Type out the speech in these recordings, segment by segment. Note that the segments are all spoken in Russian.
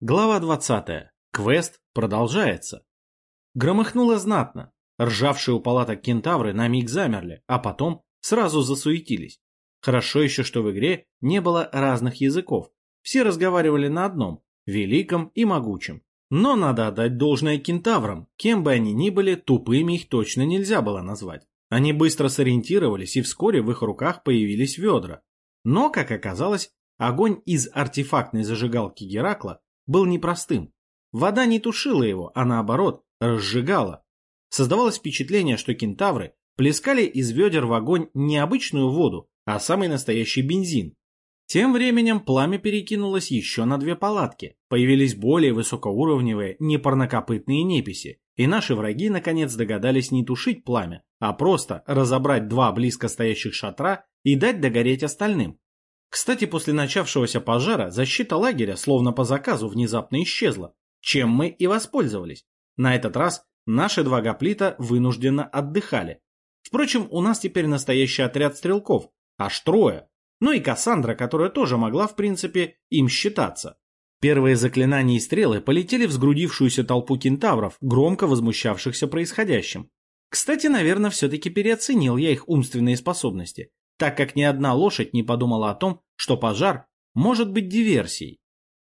Глава 20. Квест продолжается. Громыхнуло знатно. Ржавшие у палаток кентавры на миг замерли, а потом сразу засуетились. Хорошо еще, что в игре не было разных языков. Все разговаривали на одном, великом и могучем. Но надо отдать должное кентаврам, кем бы они ни были, тупыми их точно нельзя было назвать. Они быстро сориентировались, и вскоре в их руках появились ведра. Но, как оказалось, огонь из артефактной зажигалки Геракла был непростым. Вода не тушила его, а наоборот, разжигала. Создавалось впечатление, что кентавры плескали из ведер в огонь не обычную воду, а самый настоящий бензин. Тем временем пламя перекинулось еще на две палатки. Появились более высокоуровневые непарнокопытные неписи, и наши враги наконец догадались не тушить пламя, а просто разобрать два близко стоящих шатра и дать догореть остальным. Кстати, после начавшегося пожара защита лагеря словно по заказу внезапно исчезла, чем мы и воспользовались. На этот раз наши два гоплита вынужденно отдыхали. Впрочем, у нас теперь настоящий отряд стрелков, аж трое. Ну и Кассандра, которая тоже могла, в принципе, им считаться. Первые заклинания и стрелы полетели в сгрудившуюся толпу кентавров, громко возмущавшихся происходящим. Кстати, наверное, все-таки переоценил я их умственные способности так как ни одна лошадь не подумала о том, что пожар может быть диверсией.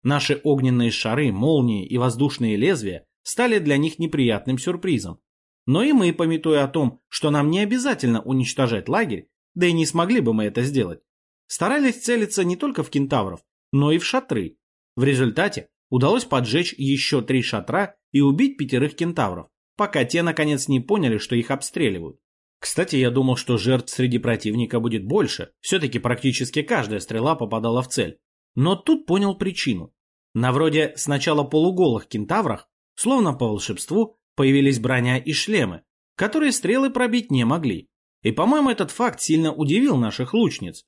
Наши огненные шары, молнии и воздушные лезвия стали для них неприятным сюрпризом. Но и мы, пометуя о том, что нам не обязательно уничтожать лагерь, да и не смогли бы мы это сделать, старались целиться не только в кентавров, но и в шатры. В результате удалось поджечь еще три шатра и убить пятерых кентавров, пока те наконец не поняли, что их обстреливают. Кстати, я думал, что жертв среди противника будет больше. Все-таки практически каждая стрела попадала в цель. Но тут понял причину. На вроде сначала полуголых кентаврах, словно по волшебству, появились броня и шлемы, которые стрелы пробить не могли. И, по-моему, этот факт сильно удивил наших лучниц.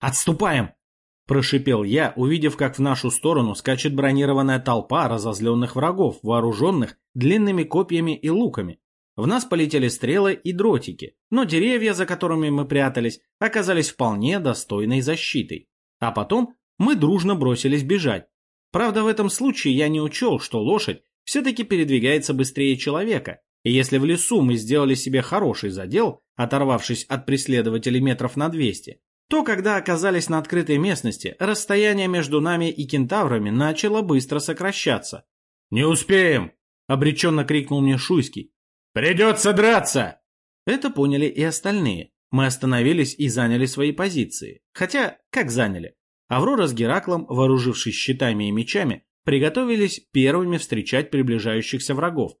«Отступаем!» – прошипел я, увидев, как в нашу сторону скачет бронированная толпа разозленных врагов, вооруженных длинными копьями и луками. В нас полетели стрелы и дротики, но деревья, за которыми мы прятались, оказались вполне достойной защитой. А потом мы дружно бросились бежать. Правда, в этом случае я не учел, что лошадь все-таки передвигается быстрее человека, и если в лесу мы сделали себе хороший задел, оторвавшись от преследователей метров на 200, то когда оказались на открытой местности, расстояние между нами и кентаврами начало быстро сокращаться. «Не успеем!» — обреченно крикнул мне Шуйский. «Придется драться!» Это поняли и остальные. Мы остановились и заняли свои позиции. Хотя, как заняли? Аврора с Гераклом, вооружившись щитами и мечами, приготовились первыми встречать приближающихся врагов.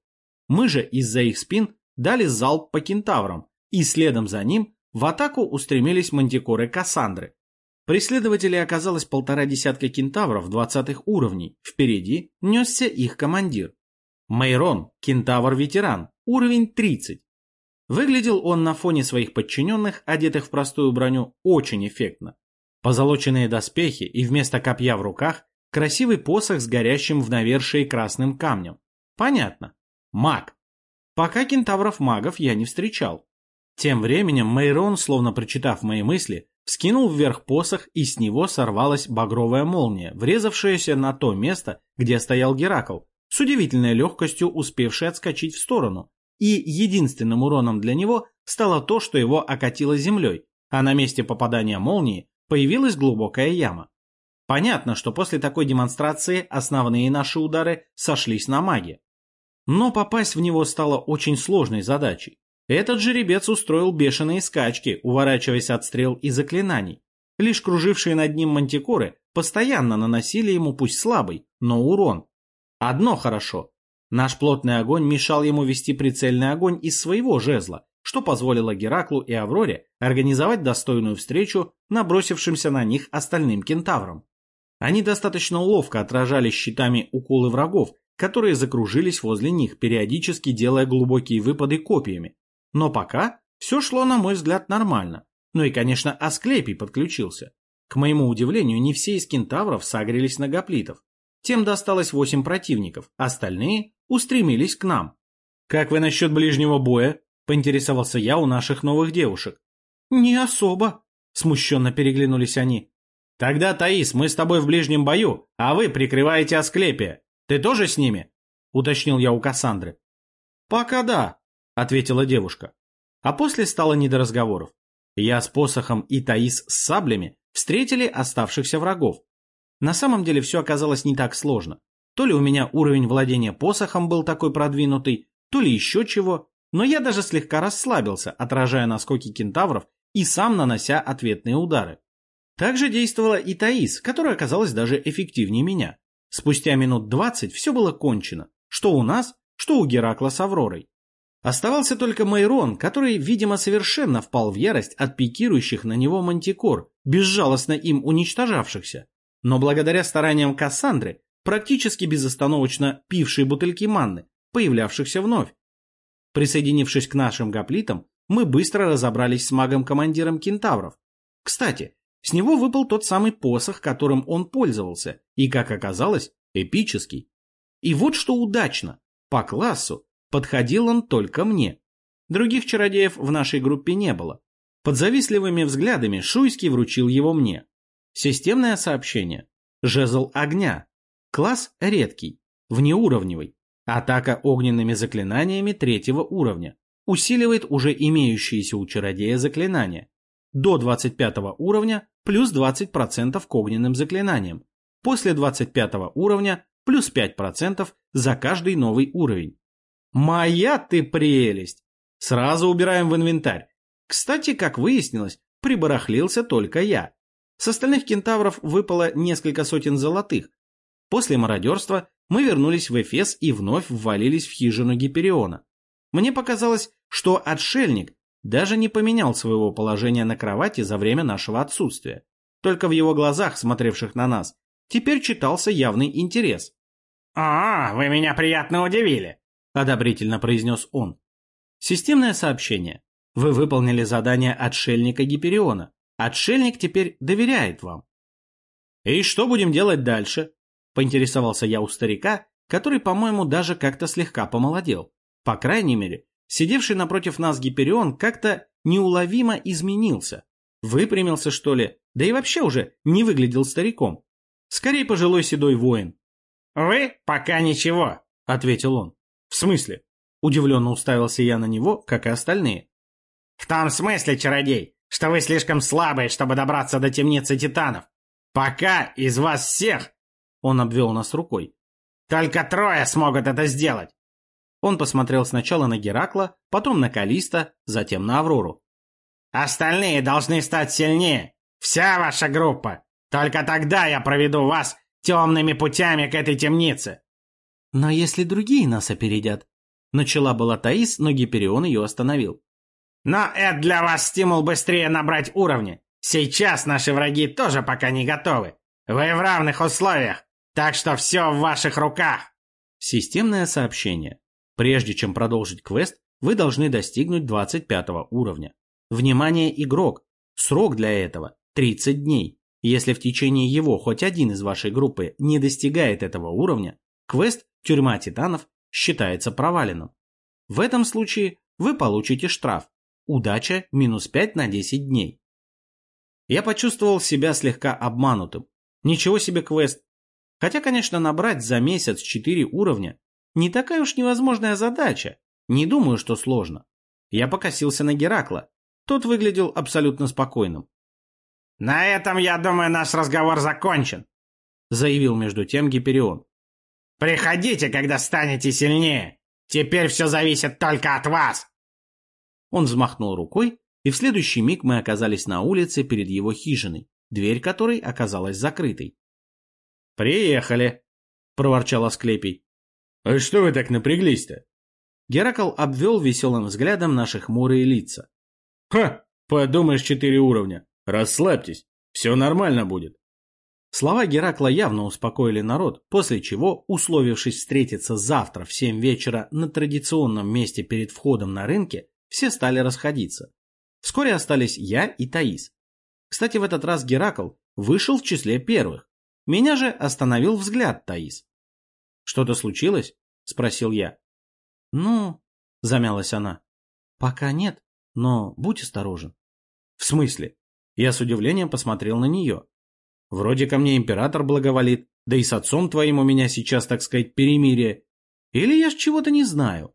Мы же из-за их спин дали залп по кентаврам, и следом за ним в атаку устремились мантикоры Кассандры. Преследователей оказалось полтора десятка кентавров двадцатых уровней, впереди несся их командир. Мейрон, кентавр-ветеран, уровень 30. Выглядел он на фоне своих подчиненных, одетых в простую броню, очень эффектно. Позолоченные доспехи и вместо копья в руках красивый посох с горящим в навершии красным камнем. Понятно. Маг. Пока кентавров-магов я не встречал. Тем временем Мейрон, словно прочитав мои мысли, вскинул вверх посох, и с него сорвалась багровая молния, врезавшаяся на то место, где стоял Геракл, с удивительной легкостью успевший отскочить в сторону, и единственным уроном для него стало то, что его окатило землей, а на месте попадания молнии появилась глубокая яма. Понятно, что после такой демонстрации основные наши удары сошлись на маге. Но попасть в него стало очень сложной задачей. Этот жеребец устроил бешеные скачки, уворачиваясь от стрел и заклинаний. Лишь кружившие над ним мантикоры постоянно наносили ему пусть слабый, но урон, Одно хорошо. Наш плотный огонь мешал ему вести прицельный огонь из своего жезла, что позволило Гераклу и Авроре организовать достойную встречу набросившимся на них остальным кентаврам. Они достаточно ловко отражали щитами уколы врагов, которые закружились возле них, периодически делая глубокие выпады копьями. Но пока все шло, на мой взгляд, нормально. Ну и, конечно, Асклепий подключился. К моему удивлению, не все из кентавров сагрились на гоплитов. Тем досталось восемь противников, остальные устремились к нам. «Как вы насчет ближнего боя?» – поинтересовался я у наших новых девушек. «Не особо», – смущенно переглянулись они. Тогда, Таис, мы с тобой в ближнем бою, а вы прикрываете Асклепия. Ты тоже с ними? Уточнил я у Кассандры. Пока да, ответила девушка. А после стало не до разговоров. Я с посохом и Таис с саблями встретили оставшихся врагов. На самом деле все оказалось не так сложно. То ли у меня уровень владения посохом был такой продвинутый, то ли еще чего, но я даже слегка расслабился, отражая наскоки кентавров и сам нанося ответные удары. Также действовала и Таис, которая оказалась даже эффективнее меня. Спустя минут двадцать все было кончено, что у нас, что у Геракла с Авророй. Оставался только Майрон, который, видимо, совершенно впал в ярость от пикирующих на него мантикор, безжалостно им уничтожавшихся. Но благодаря стараниям Кассандры, практически безостановочно пившей бутыльки манны, появлявшихся вновь. Присоединившись к нашим гоплитам, мы быстро разобрались с магом-командиром кентавров. Кстати, с него выпал тот самый посох, которым он пользовался, и, как оказалось, эпический. И вот что удачно, по классу подходил он только мне. Других чародеев в нашей группе не было. Под завистливыми взглядами Шуйский вручил его мне. Системное сообщение. Жезл огня. Класс редкий, внеуровневый. Атака огненными заклинаниями третьего уровня. Усиливает уже имеющиеся у чародея заклинания. До 25 уровня плюс 20% к огненным заклинаниям. После 25 уровня плюс 5% за каждый новый уровень. Моя ты прелесть! Сразу убираем в инвентарь. Кстати, как выяснилось, прибарахлился только я. С остальных кентавров выпало несколько сотен золотых. После мародерства мы вернулись в Эфес и вновь ввалились в хижину Гипериона. Мне показалось, что отшельник даже не поменял своего положения на кровати за время нашего отсутствия. Только в его глазах, смотревших на нас, теперь читался явный интерес. «О, вы меня приятно удивили!» – одобрительно произнес он. Системное сообщение. Вы выполнили задание отшельника Гипериона. Отшельник теперь доверяет вам. «И что будем делать дальше?» – поинтересовался я у старика, который, по-моему, даже как-то слегка помолодел. По крайней мере, Сидевший напротив нас Гиперион как-то неуловимо изменился. Выпрямился, что ли, да и вообще уже не выглядел стариком. Скорее пожилой седой воин. «Вы пока ничего», — ответил он. «В смысле?» Удивленно уставился я на него, как и остальные. «В том смысле, чародей, что вы слишком слабые, чтобы добраться до темницы титанов. Пока из вас всех...» Он обвел нас рукой. «Только трое смогут это сделать. Он посмотрел сначала на Геракла, потом на Калиста, затем на Аврору. «Остальные должны стать сильнее. Вся ваша группа. Только тогда я проведу вас темными путями к этой темнице». «Но если другие нас опередят?» Начала была Таис, но Гиперион ее остановил. «Но это для вас стимул быстрее набрать уровни. Сейчас наши враги тоже пока не готовы. Вы в равных условиях, так что все в ваших руках». Системное сообщение. Прежде чем продолжить квест, вы должны достигнуть 25 уровня. Внимание, игрок! Срок для этого 30 дней. Если в течение его хоть один из вашей группы не достигает этого уровня, квест «Тюрьма титанов» считается проваленным. В этом случае вы получите штраф. Удача минус 5 на 10 дней. Я почувствовал себя слегка обманутым. Ничего себе квест. Хотя, конечно, набрать за месяц 4 уровня не такая уж невозможная задача. Не думаю, что сложно. Я покосился на Геракла. Тот выглядел абсолютно спокойным. «На этом, я думаю, наш разговор закончен», — заявил между тем Гиперион. «Приходите, когда станете сильнее. Теперь все зависит только от вас». Он взмахнул рукой, и в следующий миг мы оказались на улице перед его хижиной, дверь которой оказалась закрытой. «Приехали», — проворчал Асклепий. «А что вы так напряглись-то?» Геракл обвел веселым взглядом наши хмурые лица. «Ха! Подумаешь, четыре уровня. Расслабьтесь, все нормально будет». Слова Геракла явно успокоили народ, после чего, условившись встретиться завтра в семь вечера на традиционном месте перед входом на рынке, все стали расходиться. Вскоре остались я и Таис. Кстати, в этот раз Геракл вышел в числе первых. Меня же остановил взгляд Таис. «Что-то случилось?» — спросил я. «Ну...» — замялась она. «Пока нет, но будь осторожен». «В смысле?» Я с удивлением посмотрел на нее. Вроде ко мне император благоволит, да и с отцом твоим у меня сейчас, так сказать, перемирие. Или я ж чего-то не знаю?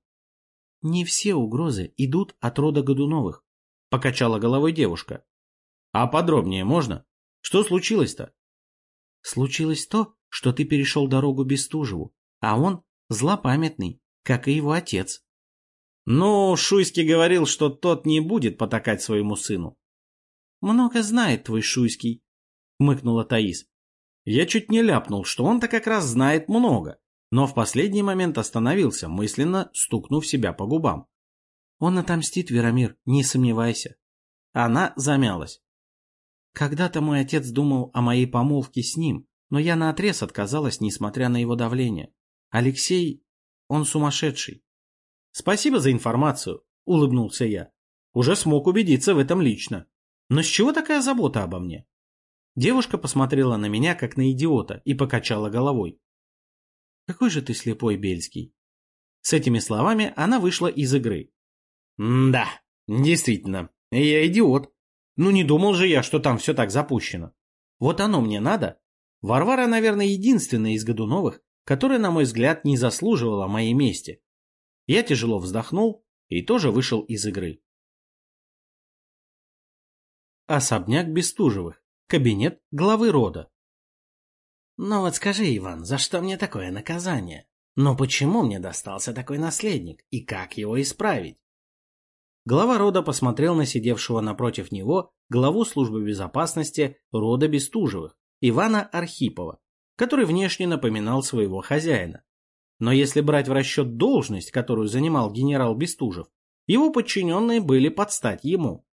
Не все угрозы идут от рода Годуновых, покачала головой девушка. А подробнее можно? Что случилось-то? Случилось то, что ты перешел дорогу Бестужеву, а он злопамятный, как и его отец. Ну, Шуйский говорил, что тот не будет потакать своему сыну. Много знает твой Шуйский, хмыкнула Таис. Я чуть не ляпнул, что он-то как раз знает много, но в последний момент остановился, мысленно стукнув себя по губам. Он отомстит, Верамир, не сомневайся. Она замялась. Когда-то мой отец думал о моей помолвке с ним, но я наотрез отказалась, несмотря на его давление. Алексей, он сумасшедший. Спасибо за информацию, улыбнулся я. Уже смог убедиться в этом лично. Но с чего такая забота обо мне? Девушка посмотрела на меня, как на идиота, и покачала головой. «Какой же ты слепой, Бельский!» С этими словами она вышла из игры. «Да, действительно, я идиот. Ну не думал же я, что там все так запущено. Вот оно мне надо. Варвара, наверное, единственная из Годуновых, которая, на мой взгляд, не заслуживала моей мести. Я тяжело вздохнул и тоже вышел из игры. Особняк Бестужевых. Кабинет главы рода. «Ну вот скажи, Иван, за что мне такое наказание? Но почему мне достался такой наследник? И как его исправить?» Глава рода посмотрел на сидевшего напротив него главу службы безопасности рода Бестужевых, Ивана Архипова, который внешне напоминал своего хозяина. Но если брать в расчет должность, которую занимал генерал Бестужев, его подчиненные были под стать ему.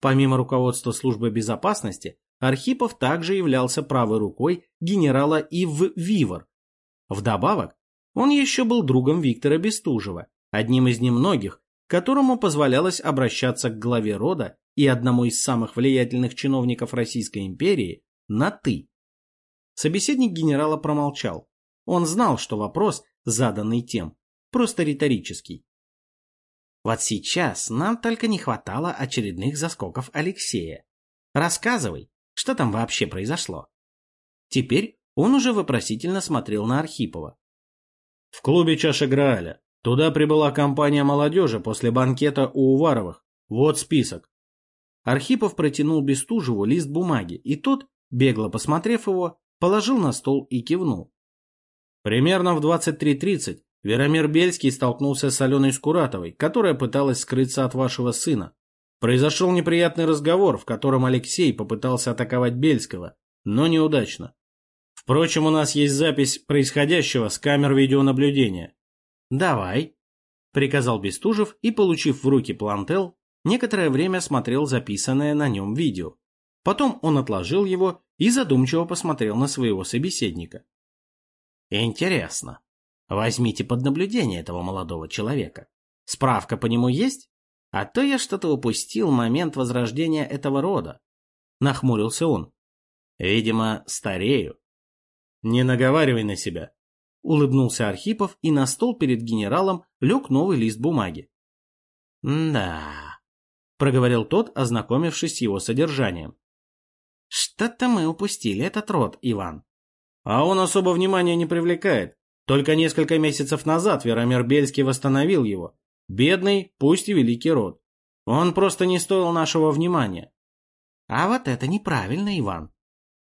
Помимо руководства службы безопасности, Архипов также являлся правой рукой генерала Ив Вивор. Вдобавок, он еще был другом Виктора Бестужева, одним из немногих, которому позволялось обращаться к главе рода и одному из самых влиятельных чиновников Российской империи на «ты». Собеседник генерала промолчал. Он знал, что вопрос, заданный тем, просто риторический. Вот сейчас нам только не хватало очередных заскоков Алексея. Рассказывай, что там вообще произошло? Теперь он уже вопросительно смотрел на Архипова. В клубе «Чаша Грааля». Туда прибыла компания молодежи после банкета у Уваровых. Вот список. Архипов протянул Бестужеву лист бумаги, и тот, бегло посмотрев его, положил на стол и кивнул. Примерно в 23.30 Веромир Бельский столкнулся с Аленой Скуратовой, которая пыталась скрыться от вашего сына. Произошел неприятный разговор, в котором Алексей попытался атаковать Бельского, но неудачно. Впрочем, у нас есть запись происходящего с камер видеонаблюдения. «Давай», — приказал Бестужев и, получив в руки плантел, некоторое время смотрел записанное на нем видео. Потом он отложил его и задумчиво посмотрел на своего собеседника. «Интересно. Возьмите под наблюдение этого молодого человека. Справка по нему есть?» А то я что-то упустил момент возрождения этого рода. Нахмурился он. Видимо, старею. Не наговаривай на себя. Улыбнулся Архипов, и на стол перед генералом лег новый лист бумаги. «Да», — проговорил тот, ознакомившись с его содержанием. «Что-то мы упустили этот род, Иван». «А он особо внимания не привлекает. Только несколько месяцев назад Веромир Бельский восстановил его, Бедный, пусть и великий род. Он просто не стоил нашего внимания. А вот это неправильно, Иван.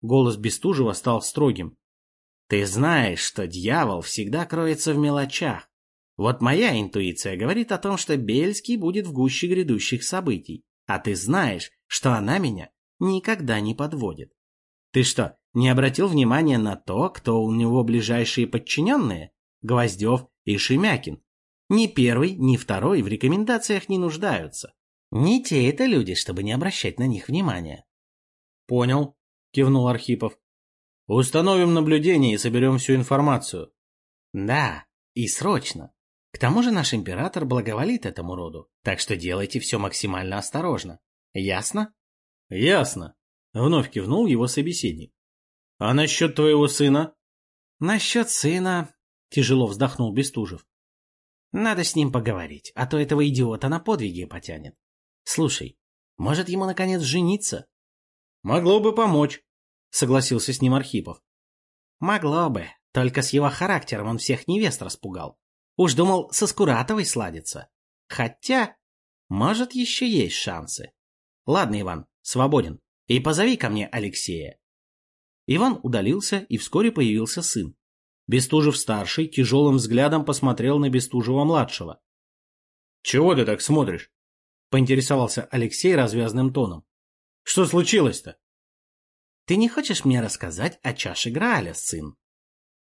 Голос Бестужева стал строгим. Ты знаешь, что дьявол всегда кроется в мелочах. Вот моя интуиция говорит о том, что Бельский будет в гуще грядущих событий. А ты знаешь, что она меня никогда не подводит. Ты что, не обратил внимания на то, кто у него ближайшие подчиненные? Гвоздев и Шемякин. Ни первый, ни второй в рекомендациях не нуждаются. Не те это люди, чтобы не обращать на них внимания. Понял, кивнул Архипов. Установим наблюдение и соберем всю информацию. Да, и срочно. К тому же наш император благоволит этому роду, так что делайте все максимально осторожно. Ясно? Ясно. Вновь кивнул его собеседник. А насчет твоего сына? Насчет сына... Тяжело вздохнул Бестужев. Надо с ним поговорить, а то этого идиота на подвиги потянет. Слушай, может ему наконец жениться? Могло бы помочь. Согласился с ним Архипов. Могло бы, только с его характером он всех невест распугал. Уж думал, со Скуратовой сладится. Хотя, может, еще есть шансы. Ладно, Иван, свободен. И позови ко мне Алексея. Иван удалился, и вскоре появился сын. Бестужев-старший тяжелым взглядом посмотрел на Бестужева-младшего. — Чего ты так смотришь? — поинтересовался Алексей развязным тоном. — Что случилось-то? — Ты не хочешь мне рассказать о чаше Грааля, сын?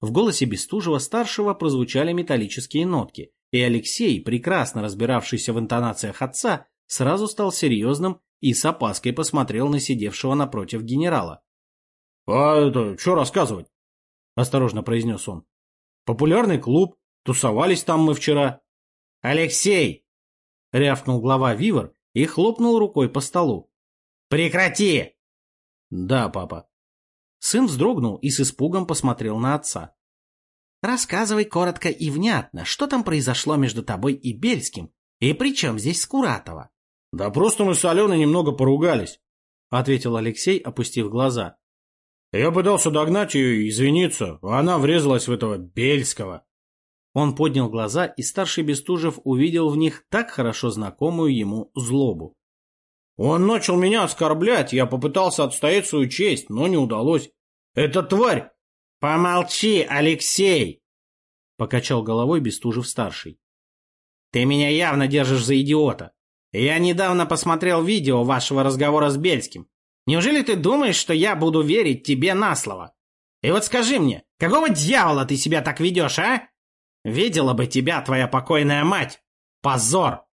В голосе Бестужева-старшего прозвучали металлические нотки, и Алексей, прекрасно разбиравшийся в интонациях отца, сразу стал серьезным и с опаской посмотрел на сидевшего напротив генерала. — А это что рассказывать? — осторожно произнес он. — Популярный клуб, тусовались там мы вчера. — Алексей! — рявкнул глава Вивер и хлопнул рукой по столу. — Прекрати! — Да, папа. Сын вздрогнул и с испугом посмотрел на отца. — Рассказывай коротко и внятно, что там произошло между тобой и Бельским, и при чем здесь Скуратова? — Да просто мы с Аленой немного поругались, — ответил Алексей, опустив глаза. Я пытался догнать ее и извиниться, а она врезалась в этого Бельского. Он поднял глаза, и старший Бестужев увидел в них так хорошо знакомую ему злобу. Он начал меня оскорблять, я попытался отстоять свою честь, но не удалось. Эта тварь... Помолчи, Алексей! Покачал головой Бестужев-старший. Ты меня явно держишь за идиота. Я недавно посмотрел видео вашего разговора с Бельским. Неужели ты думаешь, что я буду верить тебе на слово? И вот скажи мне, какого дьявола ты себя так ведешь, а? Видела бы тебя твоя покойная мать! Позор!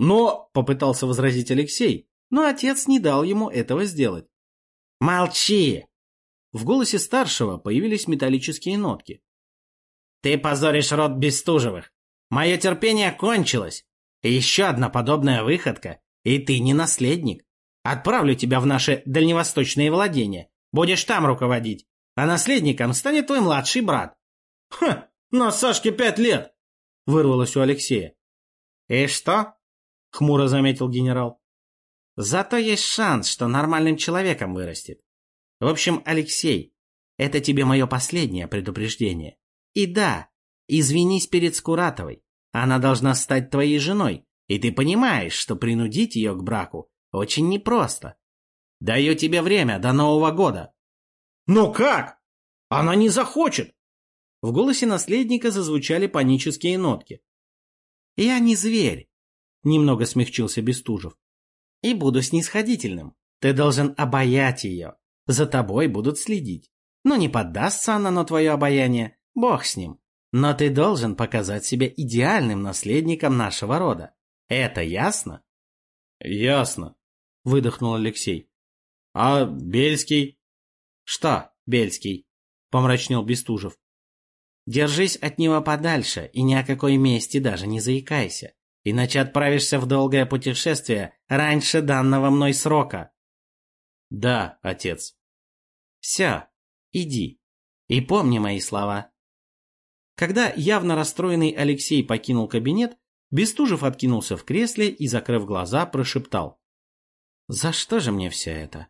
Но, — попытался возразить Алексей, но отец не дал ему этого сделать. Молчи! В голосе старшего появились металлические нотки. Ты позоришь род Бестужевых. Мое терпение кончилось. еще одна подобная выходка, и ты не наследник. Отправлю тебя в наши дальневосточные владения. Будешь там руководить. А наследником станет твой младший брат. Ха, на Сашке пять лет! Вырвалось у Алексея. И что? Хмуро заметил генерал. Зато есть шанс, что нормальным человеком вырастет. В общем, Алексей, это тебе мое последнее предупреждение. И да, извинись перед Скуратовой. Она должна стать твоей женой, и ты понимаешь, что принудить ее к браку очень непросто. Даю тебе время до Нового года. Но как? Она не захочет. В голосе наследника зазвучали панические нотки. Я не зверь, немного смягчился Бестужев. И буду снисходительным. Ты должен обаять ее. За тобой будут следить. Но не поддастся она на твое обаяние, бог с ним. Но ты должен показать себя идеальным наследником нашего рода. Это ясно? Ясно, — выдохнул Алексей. — А Бельский? — Что Бельский? — помрачнел Бестужев. — Держись от него подальше и ни о какой мести даже не заикайся, иначе отправишься в долгое путешествие раньше данного мной срока. — Да, отец. — Все, иди. И помни мои слова. Когда явно расстроенный Алексей покинул кабинет, Бестужев откинулся в кресле и, закрыв глаза, прошептал. За что же мне все это?